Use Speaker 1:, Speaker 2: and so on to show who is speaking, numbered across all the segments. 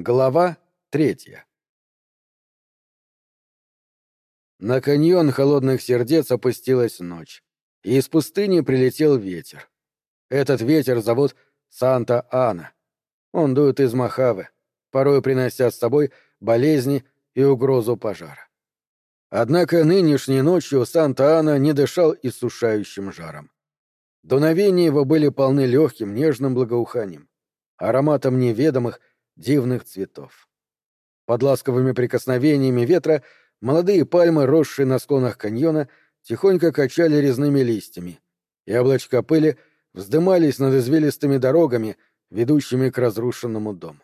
Speaker 1: Глава третья На каньон холодных сердец опустилась ночь, и из пустыни прилетел ветер. Этот ветер зовут Санта-Ана. Он дует из Махавы, порой принося с собой болезни и угрозу пожара. Однако нынешней ночью Санта-Ана не дышал иссушающим жаром. Дуновения его были полны легким, нежным благоуханием, ароматом неведомых, дивных цветов. Под ласковыми прикосновениями ветра молодые пальмы, росшие на склонах каньона, тихонько качали резными листьями, и облачка пыли вздымались над извилистыми дорогами, ведущими к разрушенному дому.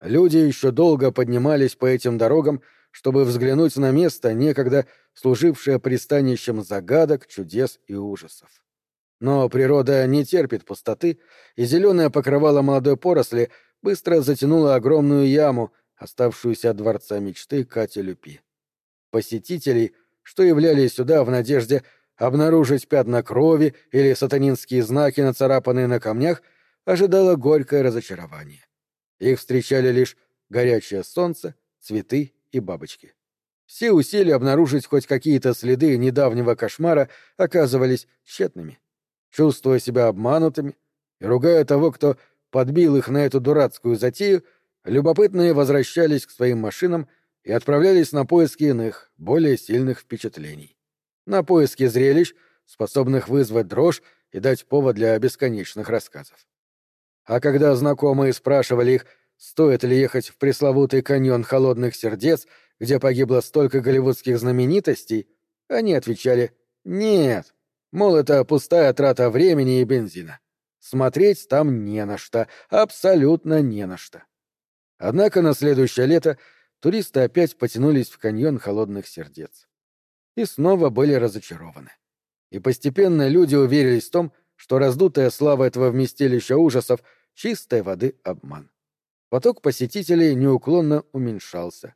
Speaker 1: Люди еще долго поднимались по этим дорогам, чтобы взглянуть на место, некогда служившее пристанищем загадок, чудес и ужасов. Но природа не терпит пустоты, и зеленое покрывало молодой поросли быстро затянуло огромную яму, оставшуюся от дворца мечты Кати Люпи. Посетителей, что являлись сюда в надежде обнаружить пятна крови или сатанинские знаки, нацарапанные на камнях, ожидало горькое разочарование. Их встречали лишь горячее солнце, цветы и бабочки. Все усилия обнаружить хоть какие-то следы недавнего кошмара оказывались тщетными. Чувствуя себя обманутыми и ругая того, кто подбил их на эту дурацкую затею, любопытные возвращались к своим машинам и отправлялись на поиски иных, более сильных впечатлений. На поиски зрелищ, способных вызвать дрожь и дать повод для бесконечных рассказов. А когда знакомые спрашивали их, стоит ли ехать в пресловутый каньон холодных сердец, где погибло столько голливудских знаменитостей, они отвечали «нет», мол, это пустая трата времени и бензина. Смотреть там не на что, абсолютно не на что. Однако на следующее лето туристы опять потянулись в каньон холодных сердец. И снова были разочарованы. И постепенно люди уверились в том, что раздутая слава этого вместилища ужасов — чистой воды обман. Поток посетителей неуклонно уменьшался.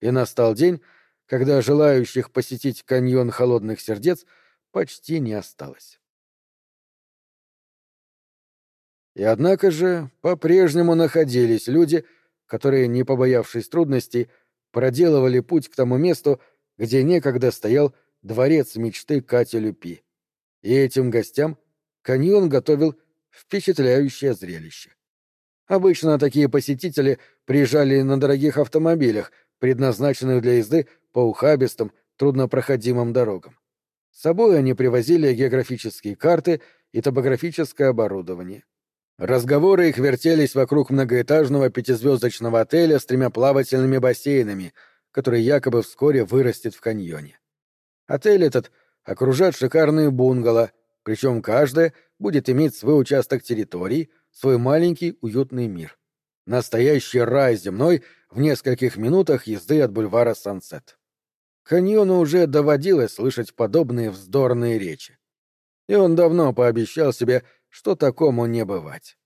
Speaker 1: И настал день, когда желающих посетить каньон холодных сердец почти не осталось. И однако же по-прежнему находились люди, которые, не побоявшись трудностей, проделывали путь к тому месту, где некогда стоял дворец мечты Кати Люпи. И этим гостям каньон готовил впечатляющее зрелище. Обычно такие посетители приезжали на дорогих автомобилях, предназначенных для езды по ухабистым, труднопроходимым дорогам. С собой они привозили географические карты и топографическое оборудование. Разговоры их вертелись вокруг многоэтажного пятизвездочного отеля с тремя плавательными бассейнами, который якобы вскоре вырастет в каньоне. Отель этот окружат шикарные бунгало, причем каждое будет иметь свой участок территории, свой маленький уютный мир. Настоящий рай земной в нескольких минутах езды от бульвара Сансет. Каньону уже доводилось слышать подобные вздорные речи. И он давно пообещал себе что такому не бывать.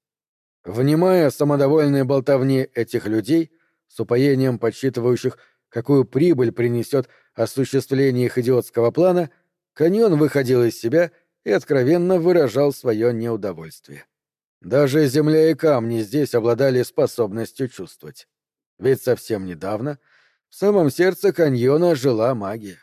Speaker 1: Внимая самодовольной болтовне этих людей, с упоением подсчитывающих, какую прибыль принесет осуществление их идиотского плана, каньон выходил из себя и откровенно выражал свое неудовольствие. Даже земля и камни здесь обладали способностью чувствовать. Ведь совсем недавно в самом сердце каньона жила магия.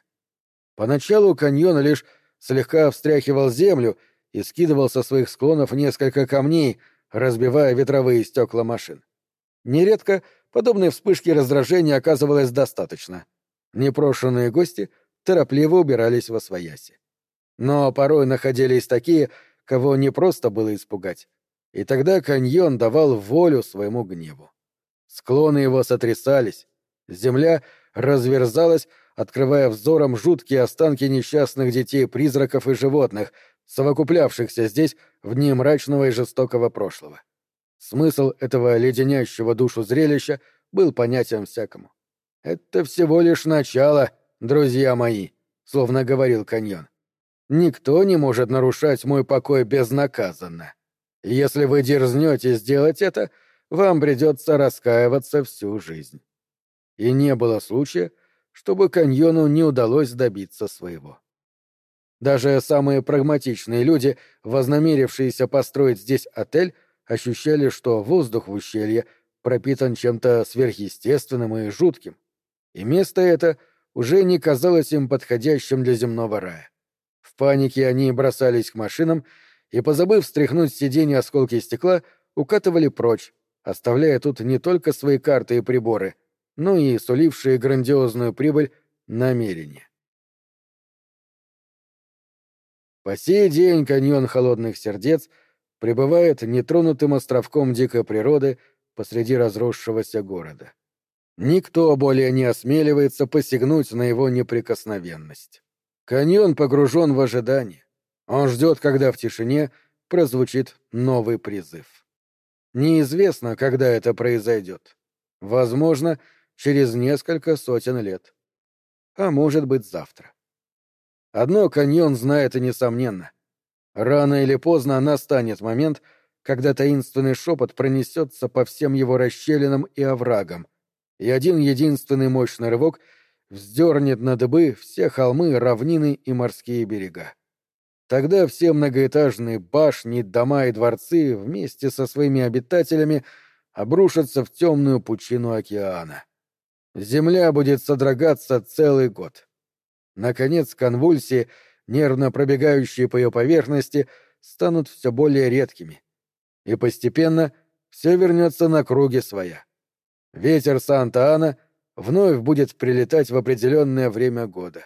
Speaker 1: Поначалу каньон лишь слегка встряхивал землю — и скидывал со своих склонов несколько камней, разбивая ветровые стекла машин. Нередко подобной вспышки раздражения оказывалось достаточно. Непрошенные гости торопливо убирались во свояси. Но порой находились такие, кого не просто было испугать. И тогда каньон давал волю своему гневу. Склоны его сотрясались, земля разверзалась, открывая взором жуткие останки несчастных детей-призраков и животных, совокуплявшихся здесь в дни мрачного и жестокого прошлого. Смысл этого леденящего душу зрелища был понятен всякому. «Это всего лишь начало, друзья мои», — словно говорил каньон. «Никто не может нарушать мой покой безнаказанно. Если вы дерзнете сделать это, вам придется раскаиваться всю жизнь». И не было случая, чтобы каньону не удалось добиться своего. Даже самые прагматичные люди, вознамерившиеся построить здесь отель, ощущали, что воздух в ущелье пропитан чем-то сверхъестественным и жутким. И место это уже не казалось им подходящим для земного рая. В панике они бросались к машинам и, позабыв стряхнуть сиденья осколки стекла, укатывали прочь, оставляя тут не только свои карты и приборы, но и сулившие грандиозную прибыль намерения. По сей день каньон Холодных Сердец пребывает нетронутым островком дикой природы посреди разросшегося города. Никто более не осмеливается посягнуть на его неприкосновенность. Каньон погружен в ожидание. Он ждет, когда в тишине прозвучит новый призыв. Неизвестно, когда это произойдет. Возможно, через несколько сотен лет. А может быть, завтра. Одно каньон знает и несомненно. Рано или поздно настанет момент, когда таинственный шепот пронесется по всем его расщелинам и оврагам, и один единственный мощный рывок вздернет на дыбы все холмы, равнины и морские берега. Тогда все многоэтажные башни, дома и дворцы вместе со своими обитателями обрушатся в темную пучину океана. Земля будет содрогаться целый год. Наконец, конвульсии, нервно пробегающие по ее поверхности, станут все более редкими. И постепенно все вернется на круги своя. Ветер Санта-Ана вновь будет прилетать в определенное время года.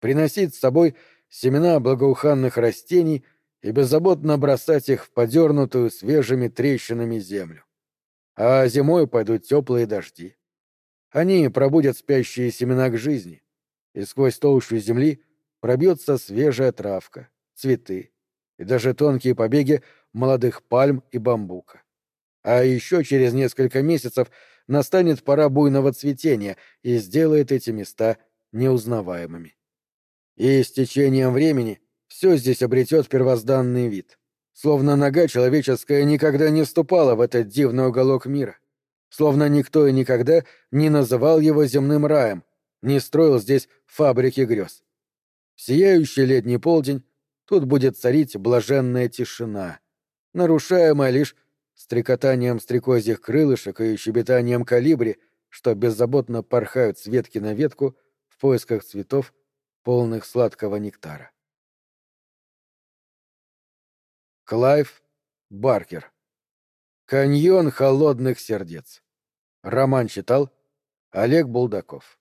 Speaker 1: Приносить с собой семена благоуханных растений и беззаботно бросать их в подернутую свежими трещинами землю. А зимой пойдут теплые дожди. Они пробудят спящие семена к жизни, и сквозь толщу земли пробьется свежая травка, цветы и даже тонкие побеги молодых пальм и бамбука. А еще через несколько месяцев настанет пора буйного цветения и сделает эти места неузнаваемыми. И с течением времени все здесь обретет первозданный вид, словно нога человеческая никогда не ступала в этот дивный уголок мира, словно никто и никогда не называл его земным раем, не строил здесь фабрики грез. В сияющий летний полдень тут будет царить блаженная тишина, нарушаемая лишь стрекотанием стрекозьих крылышек и щебетанием калибри, что беззаботно порхают с ветки на ветку в поисках цветов, полных сладкого нектара. Клайв Баркер. Каньон холодных сердец. Роман читал Олег Булдаков.